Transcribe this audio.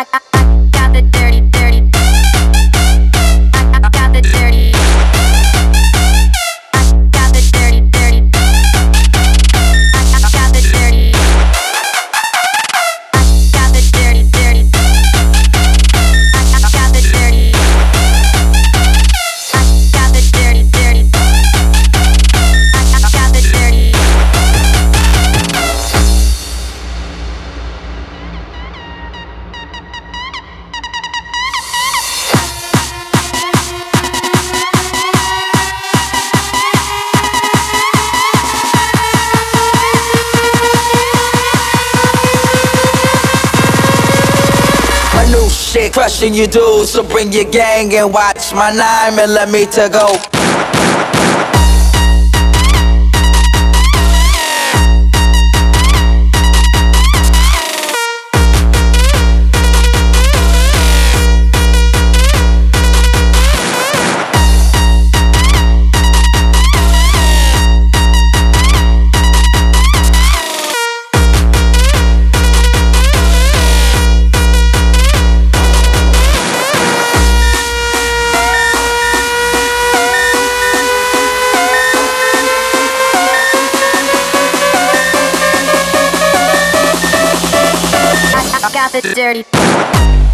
I, I, I. new shit, crushing you dudes. So bring your gang and watch my nine to go. the dirty.